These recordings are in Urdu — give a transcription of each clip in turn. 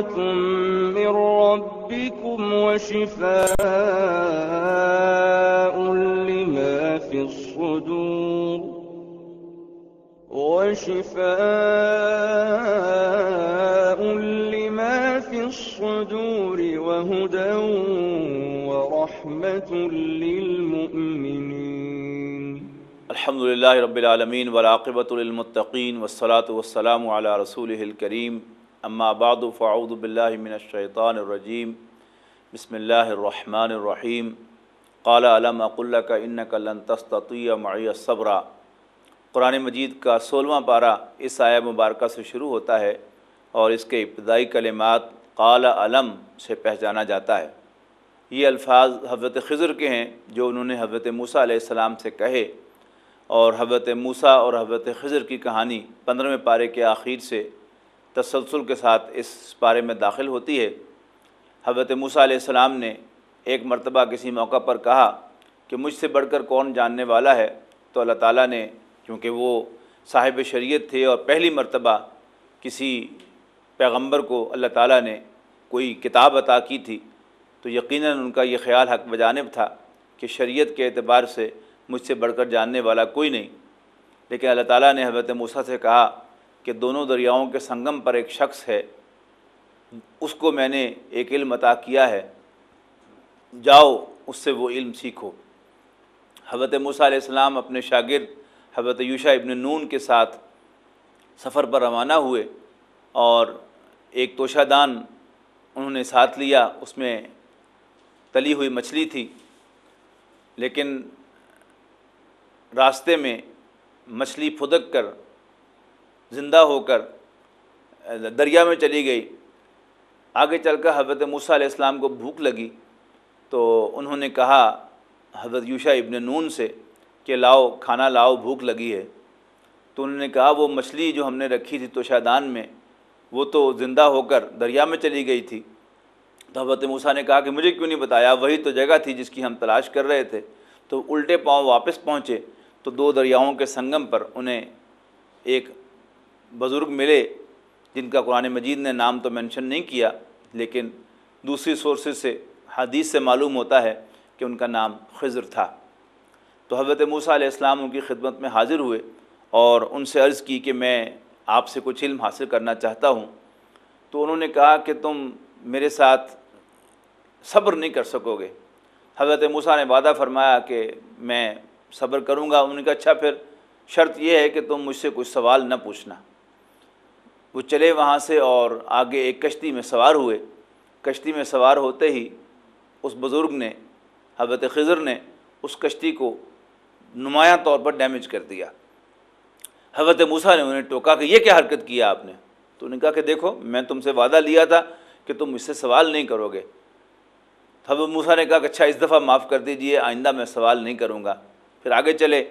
موعظة من ربكم وشفاء لما في الصدور وشفاء لما في الصدور وهدى ورحمة للمؤمنين الحمد للہ رب العالمین ولاقبۃ للمتقین والصلاة والسلام علی رسول الکریم اما بعد فاعوذ باللہ من الشیطان الرجیم بسم اللہ الرحمن الرحیم قال علم اقول لك انك لن تستطيع معي قرآن مجید کا سولہواں تسلسل کے ساتھ اس پارے میں داخل ہوتی ہے۔ حضرت موسیٰ علیہ السلام نے ایک مرتبہ کسی موقع پر کہا کہ مجھ سے بڑھ کر کون جاننے والا ہے؟ تو اللہ تعالیٰ نے، کیونکہ وہ صاحب شریعت تھے اور پہلی مرتبہ کسی پیغمبر کو اللہ تعالیٰ نے کوئی کتاب عطا کی تھی، تو یقیناً ان کا یہ خیال حق بجانب تھا کہ شریعت کے اعتبار سے مجھ سے بڑھ کر جاننے والا کوئی نہیں۔ لیکن اللہ تعالیٰ نے حضرت موسیٰ سے کہا کہ دونوں دریاؤں کے سنگم پر ایک شخص ہے، اس کو میں نے ایک علم عطا کیا ہے، جاؤ اس سے وہ علم سیکھو۔ حضرت موسیٰ علیہ السلام اپنے شاگرد حضرت یوشا ابن نون کے ساتھ سفر پر روانہ ہوئے اور ایک توشہ دان انہوں نے ساتھ لیا، اس میں تلی ہوئی مچھلی تھی۔ لیکن راستے میں مچھلی پھدک کر زندہ ہو کر، دریا میں چلی گئی۔ آگے چل کر حضرت موسیٰ علیہ السلام کو بھوک لگی۔ تو انہوں نے کہا، حضرت یوشا ابن نون سے کہ لاؤ، کھانا لاؤ، بھوک لگی ہے۔ تو انہوں نے کہا، وہ مچھلی جو ہم نے رکھی تھی تو شادان میں، وہ تو زندہ ہو کر دریا میں چلی گئی تھی۔ تو حضرت موسیٰ نے کہا کہ مجھے کیوں نہیں بتایا؟ وہی تو جگہ تھی جس کی ہم تلاش کر رہے تھے۔ تو الٹے پاؤں واپس پہنچے۔ تو دو دریاؤں کے سنگم پر انہیں ایک بزرگ ملے جن کا قرآن مجید نے نام تو مینشن نہیں کیا، لیکن دوسری سورسز سے، حدیث سے معلوم ہوتا ہے کہ ان کا نام خضر تھا۔ تو حضرت موسیٰ علیہ السلام ان کی خدمت میں حاضر ہوئے اور ان سے عرض کی کہ میں آپ سے کچھ علم حاصل کرنا چاہتا ہوں۔ تو انہوں نے کہا کہ تم میرے ساتھ صبر نہیں کر سکو گے۔ حضرت موسیٰ نے وعدہ فرمایا کہ میں صبر کروں گا۔ انہوں نے کہا اچھا پھر، شرط یہ ہے کہ تم مجھ سے کچھ سوال نہ پوچھنا۔ وہ چلے وہاں سے اور آگے ایک کشتی میں سوار ہوئے۔ کشتی میں سوار ہوتے ہی اس بزرگ نے، حضرت خضر نے اس کشتی کو نمایاں طور پر ڈیمیج کر دیا۔ حضرت موسیٰ نے انہیں ٹوکا کہ یہ کیا حرکت کیا آپ نے؟ تو انہوں نے کہا کہ دیکھو، میں تم سے وعدہ لیا تھا کہ تم مجھ سے سوال نہیں کرو گے۔ حضرت موسیٰ نے کہا کہ اچھا اس دفعہ معاف کر دیجیے، آئندہ میں سوال نہیں کروں گا۔ پھر آگے چلے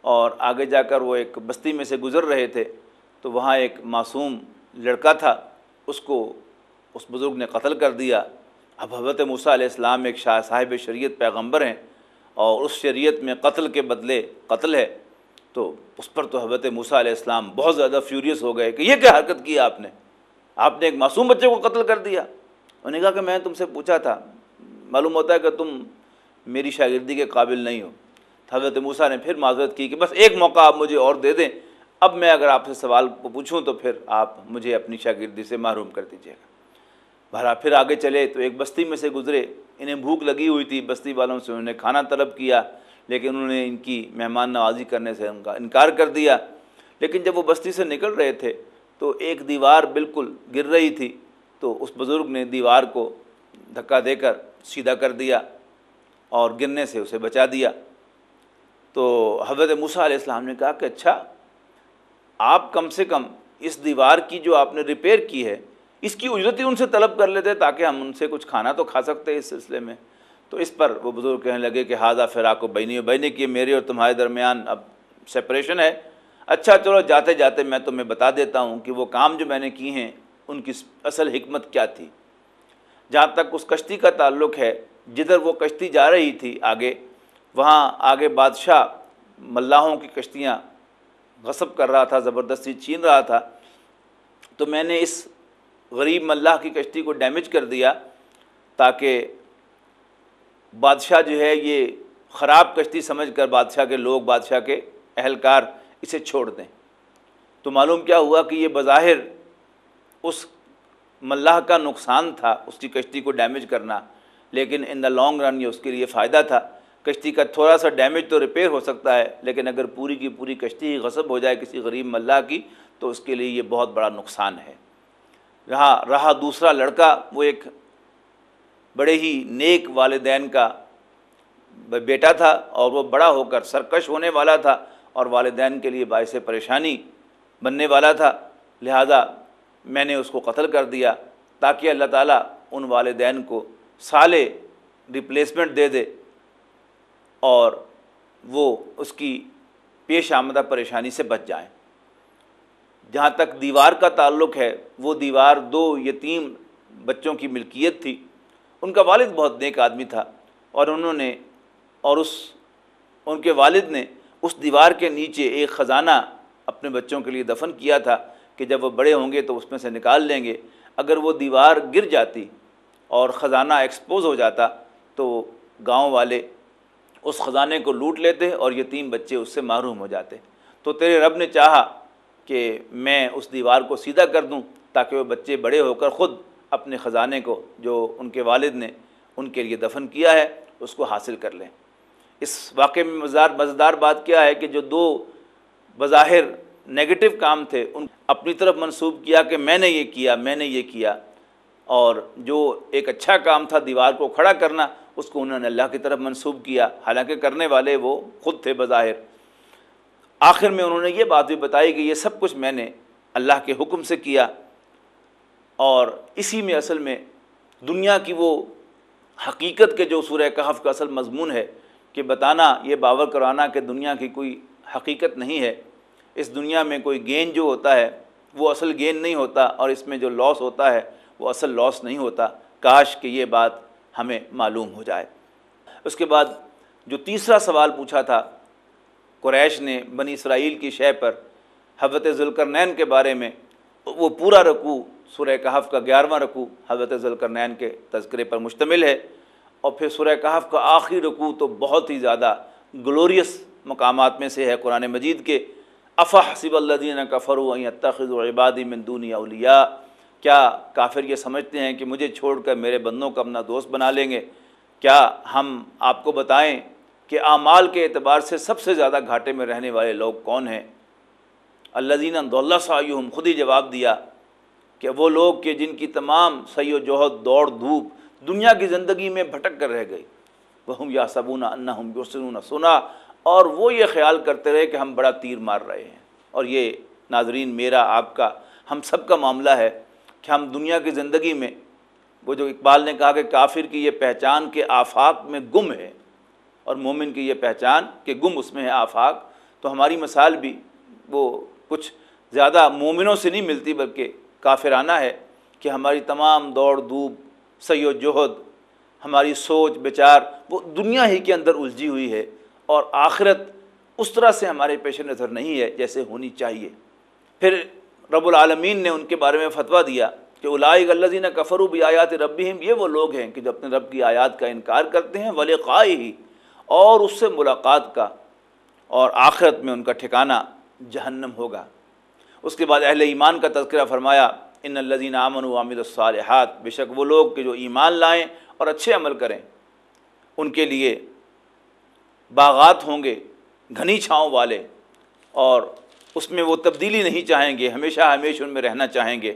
اور آگے جا کر وہ ایک بستی میں سے گزر رہے تھے۔ تو وہاں ایک معصوم لڑکا تھا، اس کو اس بزرگ نے قتل کر دیا۔ اب حضرت موسیٰ علیہ السلام ایک شاہ صاحب شریعت پیغمبر ہیں اور اس شریعت میں قتل کے بدلے قتل ہے۔ تو اس پر تو حضرت موسیٰ علیہ السلام بہت زیادہ فیوریس ہو گئے کہ یہ کیا حرکت کی آپ نے؟ آپ نے ایک معصوم بچے کو قتل کر دیا۔ انہوں نے کہا کہ میں تم سے پوچھا تھا، معلوم ہوتا ہے کہ تم میری شاگردی کے قابل نہیں ہو۔ حضرت موسیٰ نے پھر معذرت کی کہ بس ایک موقع آپ مجھے اور دے دیں۔ اب میں اگر آپ سے سوال کو پوچھوں تو پھر آپ مجھے اپنی شاگردی سے محروم کر دیجیے گا۔ بھرا پھر آگے چلے تو ایک بستی میں سے گزرے۔ انہیں بھوک لگی ہوئی تھی بستی والوں سے، انہوں نے کھانا طلب کیا، لیکن انہوں نے ان کی مہمان نوازی کرنے سے ان کا انکار کر دیا۔ لیکن جب وہ بستی سے نکل رہے تھے تو ایک دیوار بالکل گر رہی تھی۔ تو اس بزرگ نے دیوار کو دھکا دے کر سیدھا کر دیا اور گرنے سے اسے بچا دیا۔ تو حضرت موسیٰ علیہ السلام نے کہا کہ اچھا آپ کم سے کم اس دیوار کی جو آپ نے ریپیئر کی ہے، اس کی اجرت ہی ان سے طلب کر لیتے تاکہ ہم ان سے کچھ کھانا تو کھا سکتے اس سلسلے میں۔ تو اس پر وہ بزرگ کہنے لگے کہ حاضہ فراق و بینی و بینی کی میرے اور تمہارے درمیان اب سپریشن ہے۔ اچھا چلو، جاتے جاتے میں تمہیں بتا دیتا ہوں کہ وہ کام جو میں نے کی ہیں، ان کی اصل حکمت کیا تھی۔ جہاں تک اس کشتی کا تعلق ہے، جدھر وہ کشتی جا رہی تھی آگے، وہاں آگے بادشاہ ملاحوں کی کشتیاں غصب کر رہا تھا، زبردستی چھین رہا تھا، تو میں نے اس غریب ملاح کی کشتی کو ڈیمیج کر دیا تاکہ بادشاہ جو ہے یہ خراب کشتی سمجھ کر بادشاہ کے لوگ، بادشاہ کے اہلکار اسے چھوڑ دیں۔ تو معلوم کیا ہوا کہ یہ بظاہر اس ملاح کا نقصان تھا، اس کی کشتی کو ڈیمیج کرنا، لیکن ان دا لانگ رن یہ اس کے لیے فائدہ تھا۔ کشتی کا تھوڑا سا ڈیمیج تو ریپیئر ہو سکتا ہے، لیکن اگر پوری کی پوری کشتی ہی غصب ہو جائے کسی غریب ملاح کی، تو اس کے لیے یہ بہت بڑا نقصان ہے۔ رہا رہا دوسرا لڑکا، وہ ایک بڑے ہی نیک والدین کا بیٹا تھا اور وہ بڑا ہو کر سرکش ہونے والا تھا اور والدین کے لیے باعث پریشانی بننے والا تھا۔ لہذا میں نے اس کو قتل کر دیا تاکہ اللہ تعالیٰ ان والدین کو سالے ریپلیسمنٹ دے دے۔ اور وہ اس کی پیش آمدہ پریشانی سے بچ جائیں۔ جہاں تک دیوار کا تعلق ہے، وہ دیوار دو یتیم بچوں کی ملکیت تھی۔ ان کا والد بہت نیک آدمی تھا اور انہوں نے، اور اس، ان کے والد نے اس دیوار کے نیچے ایک خزانہ اپنے بچوں کے لیے دفن کیا تھا کہ جب وہ بڑے ہوں گے تو اس میں سے نکال لیں گے۔ اگر وہ دیوار گر جاتی اور خزانہ ایکسپوز ہو جاتا تو گاؤں والے اس خزانے کو لوٹ لیتے اور یتیم بچے اس سے محروم ہو جاتے۔ تو تیرے رب نے چاہا کہ میں اس دیوار کو سیدھا کر دوں تاکہ وہ بچے بڑے ہو کر خود اپنے خزانے کو جو ان کے والد نے ان کے لیے دفن کیا ہے، اس کو حاصل کر لیں۔ اس واقعے میں مزار مزدار بات کیا ہے کہ جو دو بظاہر نگیٹو کام تھے، ان اپنی طرف منسوب کیا کہ میں نے یہ کیا، میں نے یہ کیا اور جو ایک اچھا کام تھا دیوار کو کھڑا کرنا اس کو انہوں نے اللہ کی طرف منسوب کیا۔ حالانکہ کرنے والے وہ خود تھے بظاہر۔ آخر میں انہوں نے یہ بات بھی بتائی کہ یہ سب کچھ میں نے اللہ کے حکم سے کیا۔ اور اسی میں اصل میں دنیا کی وہ حقیقت کے جو سورہ کہف کا اصل مضمون ہے کہ بتانا، یہ باور کرانا کہ دنیا کی کوئی حقیقت نہیں ہے۔ اس دنیا میں کوئی گین جو ہوتا ہے، وہ اصل گین نہیں ہوتا، اور اس میں جو لاس ہوتا ہے، وہ اصل لاس نہیں ہوتا۔ کاش کہ یہ بات ہمیں معلوم ہو جائے۔ اس کے بعد جو تیسرا سوال پوچھا تھا، قریش نے بنی اسرائیل کی شے پر حضرت ذوالکرنین کے بارے میں، وہ پورا رکوع، سورہ کہف کا گیارہواں رکوع حضرت ذوالکرنین کے تذکرے پر مشتمل ہے۔ اور پھر سورہ کہف کا آخری رکوع تو بہت ہی زیادہ گلوریس مقامات میں سے ہے قرآن مجید کے۔ افا حسب اللہ کا فرو تخذ و عبادی مندونی اولیاء۔ کیا کافر یہ سمجھتے ہیں کہ مجھے چھوڑ کر میرے بندوں کو اپنا دوست بنا لیں گے؟ کیا ہم آپ کو بتائیں کہ اعمال کے اعتبار سے سب سے زیادہ گھاٹے میں رہنے والے لوگ کون ہیں؟ اللہ دین دولہ سایہم خود ہی جواب دیا کہ وہ لوگ کہ جن کی تمام سی و جوہد دوڑ دھوپ دنیا کی زندگی میں بھٹک کر رہ گئی۔ وہ ہم یا صبونہ انّا ہم یوسنون سنا۔ اور وہ یہ خیال کرتے رہے کہ ہم بڑا تیر مار رہے ہیں۔ اور یہ ناظرین، میرا، آپ کا، ہم سب کا معاملہ ہے۔ کہ ہم دنیا کی زندگی میں، وہ جو اقبال نے کہا کہ کافر کی یہ پہچان کے آفاق میں گم ہے اور مومن کی یہ پہچان کہ گم اس میں ہے آفاق، تو ہماری مثال بھی وہ کچھ زیادہ مومنوں سے نہیں ملتی بلکہ کافرانہ ہے کہ ہماری تمام دوڑ دھوپ سی و جہد، ہماری سوچ، بچار، وہ دنیا ہی کے اندر الجھی ہوئی ہے اور آخرت اس طرح سے ہمارے پیش نظر نہیں ہے جیسے ہونی چاہیے۔ پھر رب العالمین نے ان کے بارے میں فتویٰ دیا کہ الائی اللہ کفرو بھی آیات ربیم یہ وہ لوگ ہیں کہ جو اپنے رب کی آیات کا انکار کرتے ہیں ولقائی ہی اور اس سے ملاقات کا اور آخرت میں ان کا ٹھکانہ جہنم ہوگا۔ اس کے بعد اہل ایمان کا تذکرہ فرمایا، ان الزین امن و عامد الصالحات، بے شک وہ لوگ کہ جو ایمان لائیں اور اچھے عمل کریں، ان کے لیے باغات ہوں گے، گھنی چھاؤں والے اور اس میں وہ تبدیلی نہیں چاہیں گے، ہمیشہ ہمیشہ ان میں رہنا چاہیں گے۔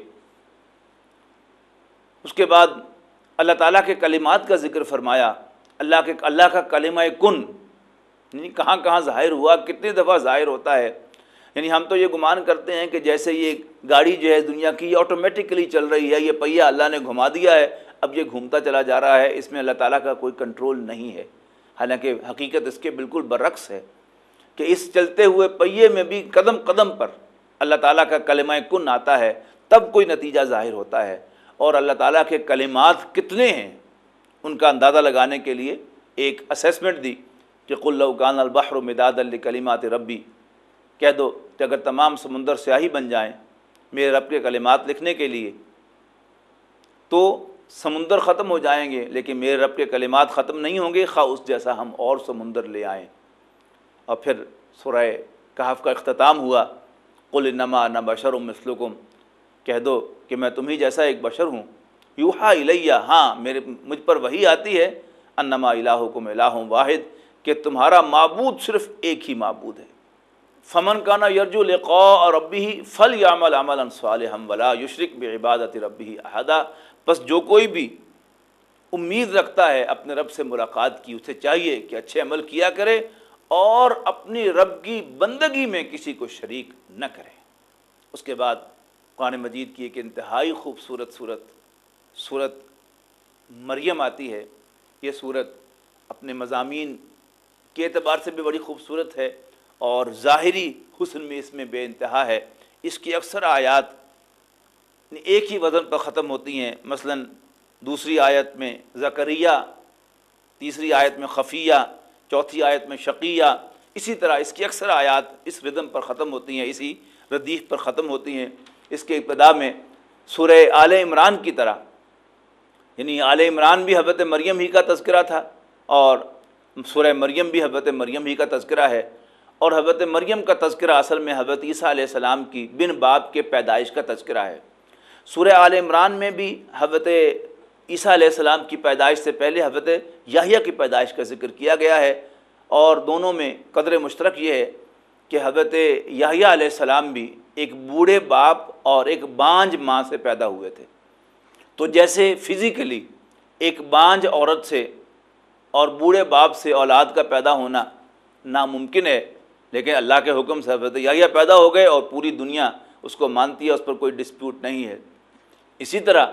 اس کے بعد اللہ تعالیٰ کے کلمات کا ذکر فرمایا، اللہ کے، اللہ کا کلمہ کن یعنی کہاں کہاں ظاہر ہوا، کتنی دفعہ ظاہر ہوتا ہے۔ یعنی ہم تو یہ گمان کرتے ہیں کہ جیسے یہ گاڑی جو ہے دنیا کی یہ آٹومیٹکلی چل رہی ہے، یہ پہیہ اللہ نے گھما دیا ہے، اب یہ گھومتا چلا جا رہا ہے، اس میں اللہ تعالیٰ کا کوئی کنٹرول نہیں ہے۔ حالانکہ حقیقت اس کے بالکل برعکس ہے۔ کہ اس چلتے ہوئے پہیے میں بھی قدم قدم پر اللہ تعالیٰ کا کلمہ کن آتا ہے، تب کوئی نتیجہ ظاہر ہوتا ہے۔ اور اللہ تعالیٰ کے کلمات کتنے ہیں، ان کا اندازہ لگانے کے لیے ایک اسیسمنٹ دی کہ قلعان البحر مداد الکلیمات ربی۔ کہہ دو کہ اگر تمام سمندر سیاہی بن جائیں میرے رب کے کلمات لکھنے کے لیے، تو سمندر ختم ہو جائیں گے، لیکن میرے رب کے کلمات ختم نہیں ہوں گے، خواہ اس جیسا ہم اور سمندر لے آئیں۔ اور پھر سورہ کہف کا اختتام ہوا۔ قل انما نہ بشر مثلکم کہہ دو کہ میں تمہیں جیسا ایک بشر ہوں۔ یوحا الیہ ہاں میرے، مجھ پر وہی آتی ہے۔ انما الہکم الہ واحد۔ کہ تمہارا معبود صرف ایک ہی معبود ہے۔ فمن کا نا یرج اور ربی ہی فل یامل عمل انصوال ہم ولا یشرق بعبادت ربی احدہ بس جو کوئی بھی امید رکھتا ہے اپنے رب سے ملاقات کی، اسے چاہیے کہ اچھے عمل کیا کرے۔ اور اپنی رب کی بندگی میں کسی کو شریک نہ کرے۔ اس کے بعد قرآن مجید کی ایک انتہائی خوبصورت صورت صورت مریم آتی ہے۔ یہ صورت اپنے مضامین کے اعتبار سے بھی بڑی خوبصورت ہے اور ظاہری حسن میں اس میں بے انتہا ہے۔ اس کی اکثر آیات ایک ہی وزن پر ختم ہوتی ہیں۔ مثلا دوسری آیت میں زکریہ تیسری آیت میں خفیہ چوتھی آیت میں شقیہ، اسی طرح اس کی اکثر آیات اس ردم پر ختم ہوتی ہیں، اسی ردیف پر ختم ہوتی ہیں۔ اس کے ابتدا میں سورہ آل عمران کی طرح یعنی آل عمران بھی حضرت مریم ہی کا تذکرہ تھا اور سورہ مریم بھی حضرت مریم ہی کا تذکرہ ہے۔ اور حضرت مریم کا تذکرہ اصل میں حضرت عیسیٰ علیہ السلام کی بن باپ کے پیدائش کا تذکرہ ہے۔ سورہ آل عمران میں بھی حضرت عیسیٰ علیہ السلام کی پیدائش سے پہلے حضرت یاہیہ کی پیدائش کا ذکر کیا گیا ہے اور دونوں میں قدر مشترک یہ ہے کہ حضرت یاہیہ علیہ السلام بھی ایک بوڑھے باپ اور ایک بانج ماں سے پیدا ہوئے تھے۔ تو جیسے فزیکلی ایک بانج عورت سے اور بوڑھے باپ سے اولاد کا پیدا ہونا ناممکن ہے، لیکن اللہ کے حکم سے حضرت یاہیہ پیدا ہو گئے اور پوری دنیا اس کو مانتی ہے، اس پر کوئی ڈسپیوٹ نہیں ہے۔ اسی طرح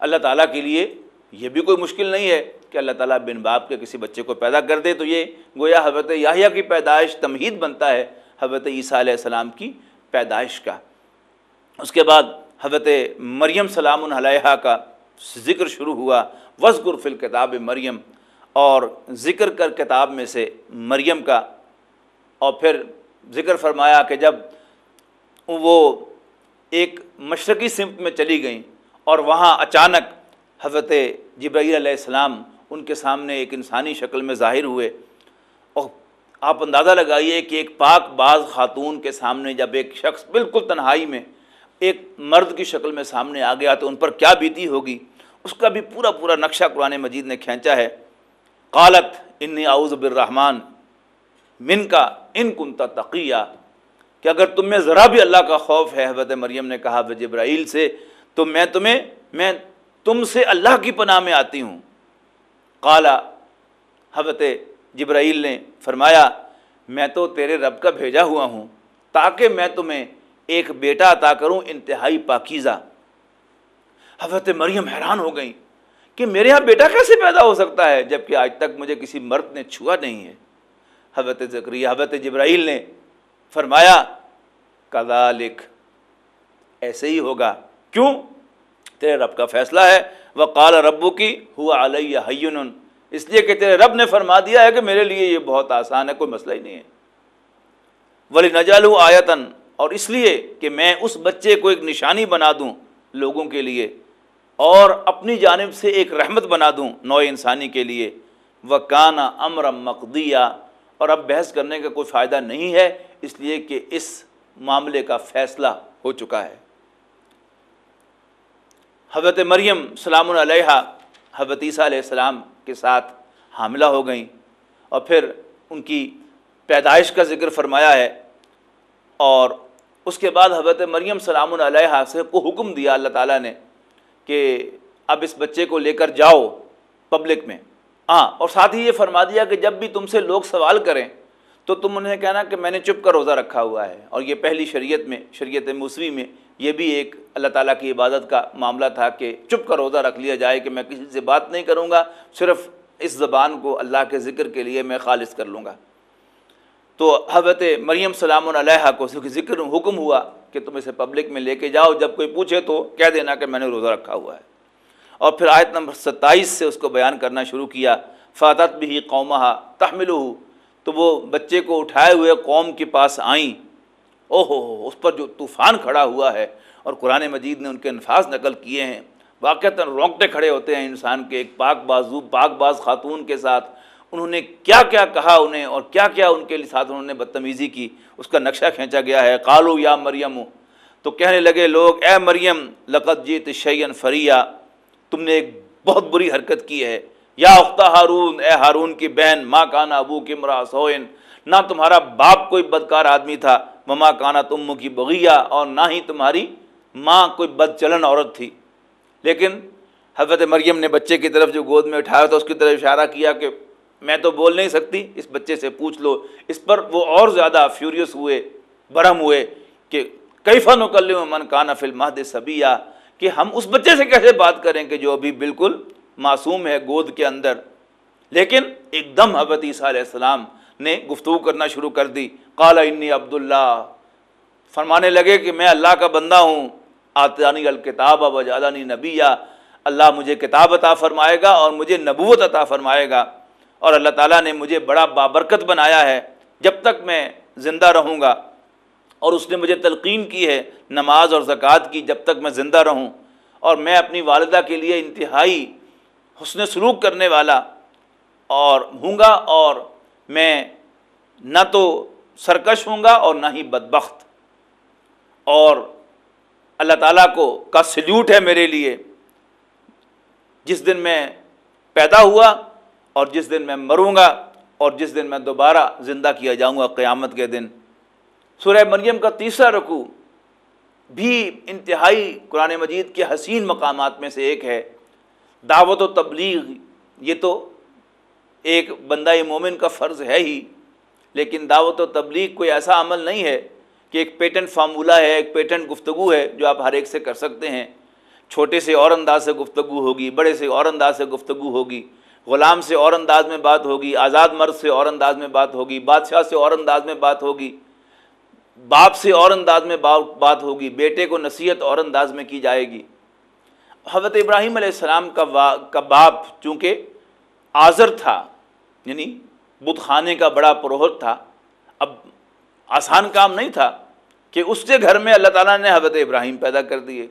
اللہ تعالیٰ کے لیے یہ بھی کوئی مشکل نہیں ہے کہ اللہ تعالیٰ بن باپ کے کسی بچے کو پیدا کر دے تو یہ گویا حضرت یاہیہ کی پیدائش تمہید بنتا ہے حضرت عیسیٰ علیہ السلام کی پیدائش کا۔ اس کے بعد حضرت مریم سلام علیہ کا ذکر شروع ہوا۔ وزغر فل کتاب مریم۔ اور ذکر کر کتاب میں سے مریم کا۔ اور پھر ذکر فرمایا کہ جب وہ ایک مشرقی سمت میں چلی گئیں اور وہاں اچانک حضرت جبرائیل علیہ السلام ان کے سامنے ایک انسانی شکل میں ظاہر ہوئے۔ اور آپ اندازہ لگائیے کہ ایک پاک بعض خاتون کے سامنے جب ایک شخص بالکل تنہائی میں ایک مرد کی شکل میں سامنے آ گیا تو ان پر کیا بیتی ہوگی؟ اس کا بھی پورا پورا نقشہ قرآن مجید نے کھینچا ہے۔ قالت ان اعوذ بالرحمن من کا ان کنتا تقیہ کہ اگر تم میں ذرا بھی اللہ کا خوف ہے، حضرت مریم نے کہا جبرائیل سے تو میں تمہیں، میں تم سے اللہ کی پناہ میں آتی ہوں۔ قالا حضرت جبرائیل نے فرمایا، میں تو تیرے رب کا بھیجا ہوا ہوں، تاکہ میں تمہیں ایک بیٹا عطا کروں انتہائی پاکیزہ۔ حضرت مریم حیران ہو گئیں کہ میرے یہاں بیٹا کیسے پیدا ہو سکتا ہے جبکہ آج تک مجھے کسی مرد نے چھوا نہیں ہے۔ حضرت ذکری حضرت جبرائیل نے فرمایا، کذالک، ایسے ہی ہوگا۔ کیوں؟ تیرے رب کا فیصلہ ہے وہ کال ربو کی ہوا علیہ حین اس لیے کہ تیرے رب نے فرما دیا ہے کہ میرے لیے یہ بہت آسان ہے، کوئی مسئلہ ہی نہیں ہے. ولی نجال آیتن اور اس لیے کہ میں اس بچے کو ایک نشانی بنا دوں لوگوں کے لیے، اور اپنی جانب سے ایک رحمت بنا دوں نو انسانی کے لیے. وہ کانا امر مقدیہ اور اب بحث کرنے کا کوئی فائدہ نہیں ہے، اس لیے کہ اس معاملے کا فیصلہ ہو چکا ہے۔ حضرت مریم سلام علیہ حضرت عیسیٰ علیہ السلام کے ساتھ حاملہ ہو گئیں اور پھر ان کی پیدائش کا ذکر فرمایا ہے اور اس کے بعد حضرت مریم سلام علیہ سے کو حکم دیا اللہ تعالیٰ نے کہ اب اس بچے کو لے کر جاؤ پبلک میں۔ ہاں اور ساتھ ہی یہ فرما دیا کہ جب بھی تم سے لوگ سوال کریں تو تم انہیں کہنا کہ میں نے چپ کر روزہ رکھا ہوا ہے اور یہ پہلی شریعت میں، شریعت موسوی میں یہ بھی ایک اللہ تعالیٰ کی عبادت کا معاملہ تھا کہ چپ کر روزہ رکھ لیا جائے کہ میں کسی سے بات نہیں کروں گا، صرف اس زبان کو اللہ کے ذکر کے لیے میں خالص کر لوں گا۔ تو حضرت مریم سلام علیہ کو ذکر، حکم ہوا کہ تم اسے پبلک میں لے کے جاؤ، جب کوئی پوچھے تو کہہ دینا کہ میں نے روزہ رکھا ہوا ہے۔ اور پھر آیت نمبر ستائیس سے اس کو بیان کرنا شروع کیا، فاتت بھی قومہ تحمل تو وہ بچے کو اٹھائے ہوئے قوم کے پاس آئیں۔ او ہو اس پر جو طوفان کھڑا ہوا ہے اور قرآن مجید نے ان کے انفاظ نقل کیے ہیں واقعات رونگٹے کھڑے ہوتے ہیں انسان کے ایک پاک بازو، پاک باز خاتون کے ساتھ۔ انہوں نے کیا کیا کہا انہیں اور کیا کیا ان کے ساتھ انہوں نے بدتمیزی کی، اس کا نقشہ کھینچا گیا ہے۔ قالو یا مریم، تو کہنے لگے لوگ، اے مریم لقت جیت شعین فریا تم نے ایک بہت بری حرکت کی ہے۔ یا اختہ ہارون، اے ہارون کی بہن ماں کانا ابو کی مرا سوئن۔ نہ تمہارا باپ کوئی بدکار آدمی تھا مما کانا تم کی بغیا اور نہ ہی تمہاری ماں کوئی بد چلن عورت تھی۔ لیکن حضرت مریم نے بچے کی طرف جو گود میں اٹھایا تھا اس کی طرف اشارہ کیا کہ میں تو بول نہیں سکتی، اس بچے سے پوچھ لو۔ اس پر وہ اور زیادہ فیوریس ہوئے، برہم ہوئے کہ کئی فن و کل من کانا فل مہد صبیہ کہ ہم اس بچے سے کیسے بات کریں کہ جو ابھی بالکل معصوم ہے گود کے اندر۔ لیکن ایک دم حضرت عیسیٰ علیہ السلام نے گفتگو کرنا شروع کر دی۔ کالا انی عبداللہ۔ فرمانے لگے کہ میں اللہ کا بندہ ہوں۔ آتانی الکتاب اب اجالانی نبیہ۔ اللہ مجھے کتاب عطا فرمائے گا اور مجھے نبوت عطا فرمائے گا۔ اور اللہ تعالیٰ نے مجھے بڑا بابرکت بنایا ہے۔ جب تک میں زندہ رہوں گا۔ اور اس نے مجھے تلقین کی ہے، نماز اور زکوٰۃ کی جب تک میں زندہ رہوں۔ اور میں اپنی والدہ کے لیے انتہائی حسن سلوک کرنے والا اور ہوں گا اور میں نہ تو سرکش ہوں گا اور نہ ہی بدبخت۔ اور اللہ تعالیٰ کو کا سلیوٹ ہے میرے لیے۔ جس دن میں پیدا ہوا اور جس دن میں مروں گا اور جس دن میں دوبارہ زندہ کیا جاؤں گا قیامت کے دن۔ سورہ مریم کا تیسرا رکوع بھی انتہائی قرآن مجید کے حسین مقامات میں سے ایک ہے۔ دعوت و تبلیغ، یہ تو ایک بندہ مومن کا فرض ہے ہی، لیکن دعوت و تبلیغ کوئی ایسا عمل نہیں ہے کہ ایک پیٹنٹ فارمولہ ہے، ایک پیٹنٹ گفتگو ہے جو آپ ہر ایک سے کر سکتے ہیں۔ چھوٹے سے اور انداز سے گفتگو ہوگی، بڑے سے اور انداز سے گفتگو ہوگی، غلام سے اور انداز میں بات ہوگی، آزاد مرد سے اور انداز میں بات ہوگی، بادشاہ سے اور انداز میں بات ہوگی، باپ سے اور انداز میں بات ہوگی، بیٹے کو نصیحت اور انداز میں کی جائے گی۔ حضرت ابراہیم علیہ السلام کا کا باپ چونکہ آذر تھا یعنی بدھ خانے کا بڑا پروہت تھا، اب آسان کام نہیں تھا کہ اس کے گھر میں اللہ تعالیٰ نے حضرت ابراہیم پیدا کر دیے۔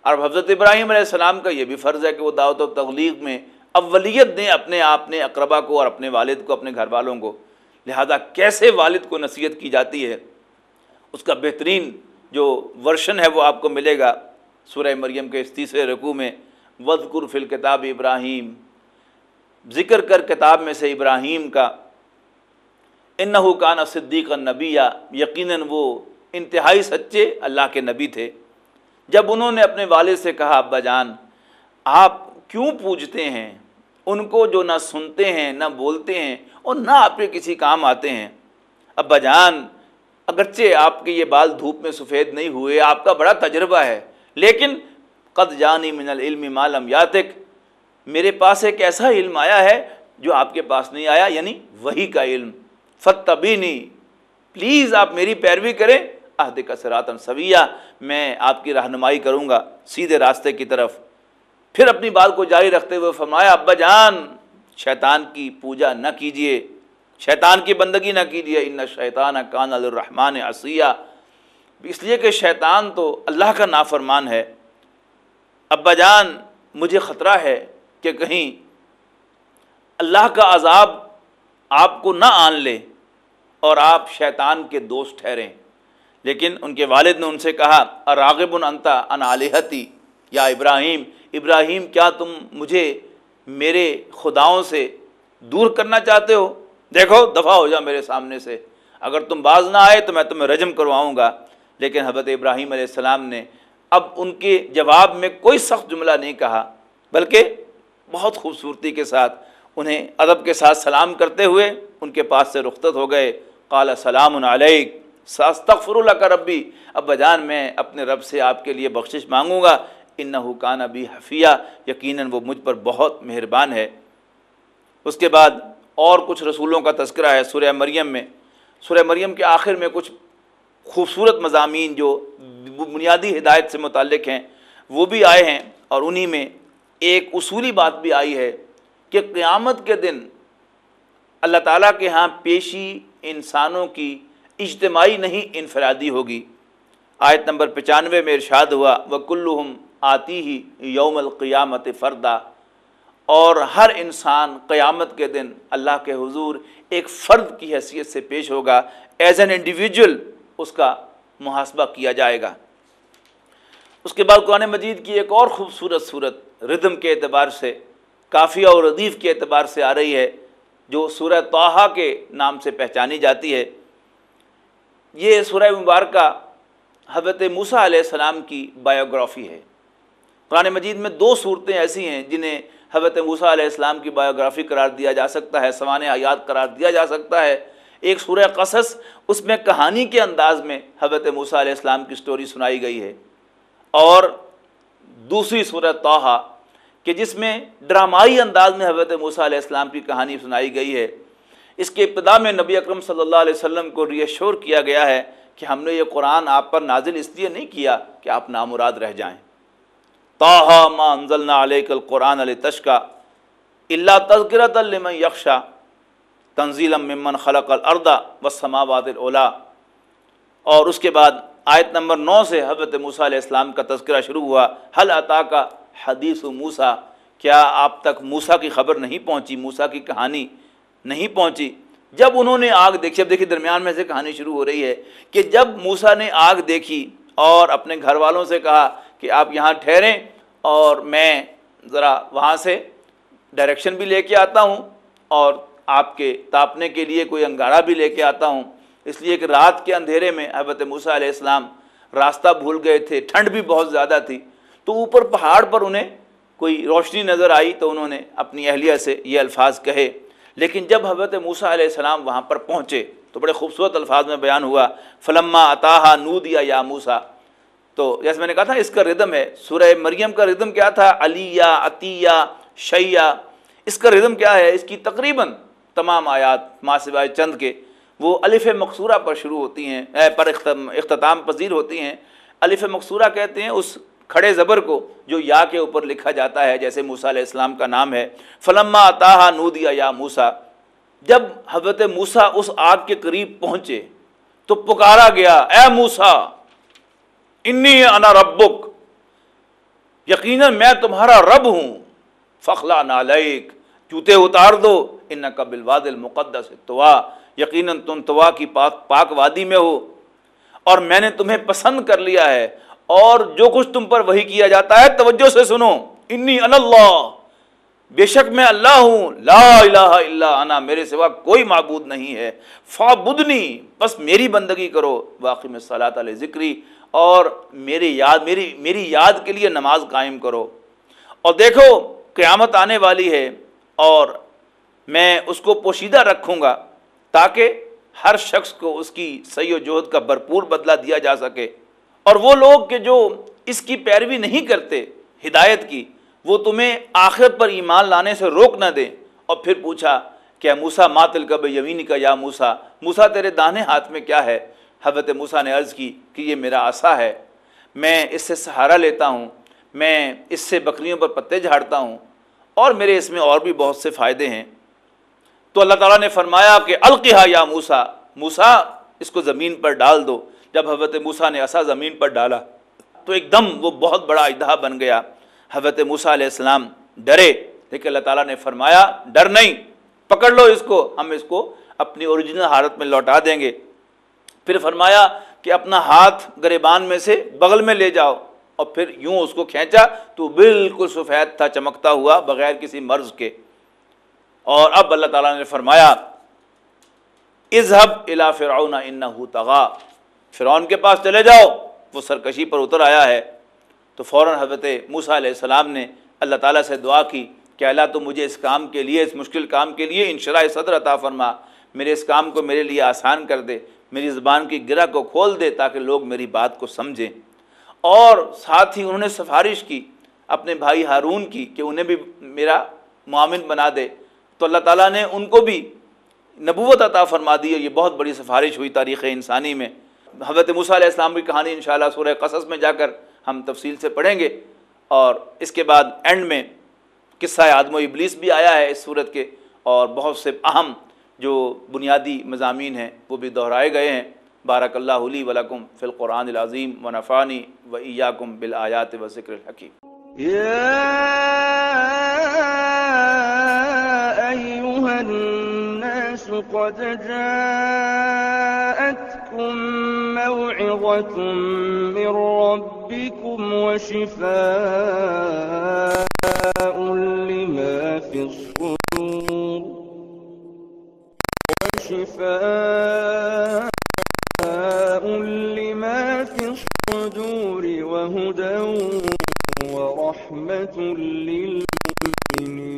اور حضرت ابراہیم علیہ السلام کا یہ بھی فرض ہے کہ وہ دعوت و تغلیق میں اولیت دیں اپنے آپ نے اقربا کو اور اپنے والد کو، اپنے گھر والوں کو۔ لہذا کیسے والد کو نصیحت کی جاتی ہے؟ اس کا بہترین جو ورشن ہے وہ آپ کو ملے گا۔ سورہ مریم کے اس تیسرے رقوع میں وزقر فل کتاب ابراہیم، ذکر کر کتاب میں سے ابراہیم کا ان لیکن قد جانی من العلم معلوم یاتک، میرے پاس ایک ایسا علم آیا ہے جو آپ کے پاس نہیں آیا یعنی وہی کا علم۔ فتبینی پلیز آپ میری پیروی کریں۔ عہد کا سراتن سویہ، میں آپ کی رہنمائی کروں گا سیدھے راستے کی طرف۔ پھر اپنی بات کو جاری رکھتے ہوئے فرمایا، ابا جان، شیطان کی پوجا نہ کیجیے شیطان کی بندگی نہ کیجیے ان شیطان کان الرحمٰن عصیہ۔ اس لیے کہ شیطان تو اللہ کا نافرمان ہے۔ ابا جان، مجھے خطرہ ہے کہ کہیں اللہ کا عذاب آپ کو نہ آن لے اور آپ شیطان کے دوست ٹھہریں۔ لیکن ان کے والد نے ان سے کہا راغب انتا ان علیحتی یا ابراہیم ابراہیم، کیا تم مجھے میرے خداؤں سے دور کرنا چاہتے ہو؟ دیکھو دفاع ہو جا میرے سامنے سے۔ اگر تم باز نہ آئے تو میں تمہیں رجم کرواؤں گا۔ لیکن حضرت ابراہیم علیہ السلام نے اب ان کے جواب میں کوئی سخت جملہ نہیں کہا، بلکہ بہت خوبصورتی کے ساتھ انہیں ادب کے ساتھ سلام کرتے ہوئے ان کے پاس سے رخصت ہو گئے۔ قال، سلام علیک۔ ساستغفر اللہ کا ربی۔ ابا جان میں اپنے رب سے آپ کے لیے بخشش مانگوں گا۔ ان کان ابی حفیہ۔ یقیناً وہ مجھ پر بہت مہربان ہے۔ اس کے بعد اور کچھ رسولوں کا تذکرہ ہے سورہ مریم میں۔ سورہ مریم کے آخر میں کچھ خوبصورت مضامین جو بنیادی ہدایت سے متعلق ہیں، وہ بھی آئے ہیں اور انہی میں ایک اصولی بات بھی آئی ہے کہ قیامت کے دن اللہ تعالیٰ کے ہاں پیشی انسانوں کی اجتماعی نہیں، انفرادی ہوگی۔ آیت نمبر پچانوے میں ارشاد ہوا وہ کلحم آتی ہی یوم القیامت فردا۔ اور ہر انسان قیامت کے دن اللہ کے حضور ایک فرد کی حیثیت سے پیش ہوگا۔ ایز این انڈیویجول اس کا محاسبہ کیا جائے گا۔ اس کے بعد قرآن مجید کی ایک اور خوبصورت صورت ردم کے اعتبار سے، کافیہ اور ردیف کے اعتبار سے آ رہی ہے، جو سورہ توحہ کے نام سے پہچانی جاتی ہے۔ یہ سورہ مبارکہ حضرت موسیٰ علیہ السلام کی بایوگرافی ہے۔ قرآن مجید میں دو صورتیں ایسی ہیں جنہیں حضرت موسیٰ علیہ السلام کی بایوگرافی قرار دیا جا سکتا ہے، سوانح حیات قرار دیا جا سکتا ہے۔ ایک سورہ قصص اس میں کہانی کے انداز میں حضرت موسیٰ علیہ السلام کی سٹوری سنائی گئی ہے۔ اور دوسری سورہ توحہ کہ جس میں ڈرامائی انداز میں حضرت موسیٰ علیہ السلام کی کہانی سنائی گئی ہے۔ اس کے ابتدا میں نبی اکرم صلی اللہ علیہ وسلم کو ریشور کیا گیا ہے کہ ہم نے یہ قرآن آپ پر نازل اس لیے نہیں کیا کہ آپ نامراد رہ جائیں۔ توحہ ما انزلنا علیک القرآن علیہ تشکا اللہ تذکرت لمن یکشا تنزیل ممن خلق الردا والسماوات الاولا اور اس کے بعد آیت نمبر نو سے حضرت موسیٰ علیہ السلام کا تذکرہ شروع ہوا۔ حل عطا کا حدیث و موسا کیا آپ تک موسا کی خبر نہیں پہنچی؟ موسا کی کہانی نہیں پہنچی؟ جب انہوں نے آگ دیکھی، اب دیکھیے درمیان میں سے کہانی شروع ہو رہی ہے کہ جب موسا نے آگ دیکھی اور اپنے گھر والوں سے کہا کہ آپ یہاں ٹھہریں اور میں ذرا وہاں سے ڈائریکشن بھی لے کے آتا ہوں اور آپ کے تاپنے کے لیے کوئی انگارہ بھی لے کے آتا ہوں۔ اس لیے کہ رات کے اندھیرے میں حضرت موسیٰ علیہ السلام راستہ بھول گئے تھے، ٹھنڈ بھی بہت زیادہ تھی۔ تو اوپر پہاڑ پر انہیں کوئی روشنی نظر آئی تو انہوں نے اپنی اہلیہ سے یہ الفاظ کہے۔ لیکن جب حضرت موسیٰ علیہ السلام وہاں پر پہنچے تو بڑے خوبصورت الفاظ میں بیان ہوا، فلما اطاحا نو دیا یا موسا تو جیسے میں نے کہا تھا، اس کا ردم ہے۔ سورہ مریم کا ردم کیا تھا؟ علیہ عطیہ، شیعہ۔ اس کا ردم کیا ہے؟ اس کی تقریباً تمام آیات ماں سوائے چند کے، وہ الف مقصورہ پر شروع ہوتی ہیں پر اختتام پذیر ہوتی ہیں۔ الف مقصورہ کہتے ہیں اس کھڑے زبر کو جو یا کے اوپر لکھا جاتا ہے، جیسے موسیٰ علیہ السلام کا نام ہے۔ فلما اطاحا نو دیا یا موسا جب حضرت موسا اس آگ کے قریب پہنچے، تو پکارا گیا، اے موسا انی انا ربک۔ یقیناً میں تمہارا رب ہوں۔ فخلا نالیک جوتے اتار دو ان کا بلواد المقدس، توا، یقیناً تم توا کی پاک پاک وادی میں ہو۔ اور میں نے تمہیں پسند کر لیا ہے، اور جو کچھ تم پر وہی کیا جاتا ہے، توجہ سے سنو۔ انی ان اللہ۔ بے شک میں اللہ ہوں۔ لا الہ الا انا، میرے سوا کوئی معبود نہیں ہے۔ فابدنی بس میری بندگی کرو۔ واقعی میں صلاۃ علیہ ذکری، اور میری یاد، میری میری یاد کے لیے نماز قائم کرو۔ اور دیکھو، قیامت آنے والی ہے۔ اور میں اس کو پوشیدہ رکھوں گا تاکہ ہر شخص کو اس کی سی و جہد کا بھرپور بدلہ دیا جا سکے۔ اور وہ لوگ کہ جو اس کی پیروی نہیں کرتے ہدایت کی، وہ تمہیں آخرت پر ایمان لانے سے روک نہ دیں۔ اور پھر پوچھا کہ موسا ماتل کب یمینی کا یا موسا موسا تیرے دانے ہاتھ میں کیا ہے؟ حضرت موسا نے عرض کی کہ یہ میرا آسا ہے۔ میں اس سے سہارا لیتا ہوں، میں اس سے بکریوں پر پتے جھاڑتا ہوں۔ اور میرے اس میں اور بھی بہت سے فائدے ہیں۔ تو اللہ تعالیٰ نے فرمایا کہ القحا یا موسا موسا اس کو زمین پر ڈال دو۔ جب حضرت موسا نے ایسا زمین پر ڈالا، تو ایک دم وہ بہت بڑا اجدہ بن گیا۔ حضرت موسا علیہ السلام ڈرے۔ لیکن اللہ تعالیٰ نے فرمایا، ڈر نہیں، پکڑ لو اس کو، ہم اس کو اپنی اوریجنل حالت میں لوٹا دیں گے۔ پھر فرمایا کہ اپنا ہاتھ گریبان میں سے بغل میں لے جاؤ۔ اور پھر یوں اس کو کھینچا تو بالکل سفید تھا، چمکتا ہوا بغیر کسی مرض کے۔ اور اب اللہ تعالیٰ نے فرمایا اظہب الا فرعون انہو تغا فرعون کے پاس چلے جاؤ، وہ سرکشی پر اتر آیا ہے۔ تو فوراً حضرت موسیٰ علیہ السلام نے اللہ تعالیٰ سے دعا کی کہ اللہ تو مجھے اس کام کے لیے، اس مشکل کام کے لیے انشراء صدر عطا فرما۔ میرے اس کام کو میرے لیے آسان کر دے۔ میری زبان کی گرہ کو کھول دے تاکہ لوگ میری بات کو سمجھیں۔ اور ساتھ ہی انہوں نے سفارش کی اپنے بھائی ہارون کی کہ انہیں بھی میرا معامن بنا دے۔ تو اللہ تعالیٰ نے ان کو بھی نبوت عطا فرما دی اور یہ بہت بڑی سفارش ہوئی تاریخ انسانی میں۔ حضرت موسیٰ علیہ السلام کی کہانی انشاءاللہ سورہ قصص میں جا کر ہم تفصیل سے پڑھیں گے۔ اور اس کے بعد اینڈ میں قصہ آدم و ابلیس بھی آیا ہے اس صورت کے اور بہت سے اہم جو بنیادی مضامین ہیں وہ بھی دہرائے گئے ہیں۔ بارک اللہ علی ولکم فی القرآن العظیم و نفانی و ایاکم بالآیات و ذکر الحکیم۔ يا أيها الناس قد جاءتكم موعظة من ربكم وشفاء لما في الصدور وشفاء وهدى ورحمة للمؤمنين.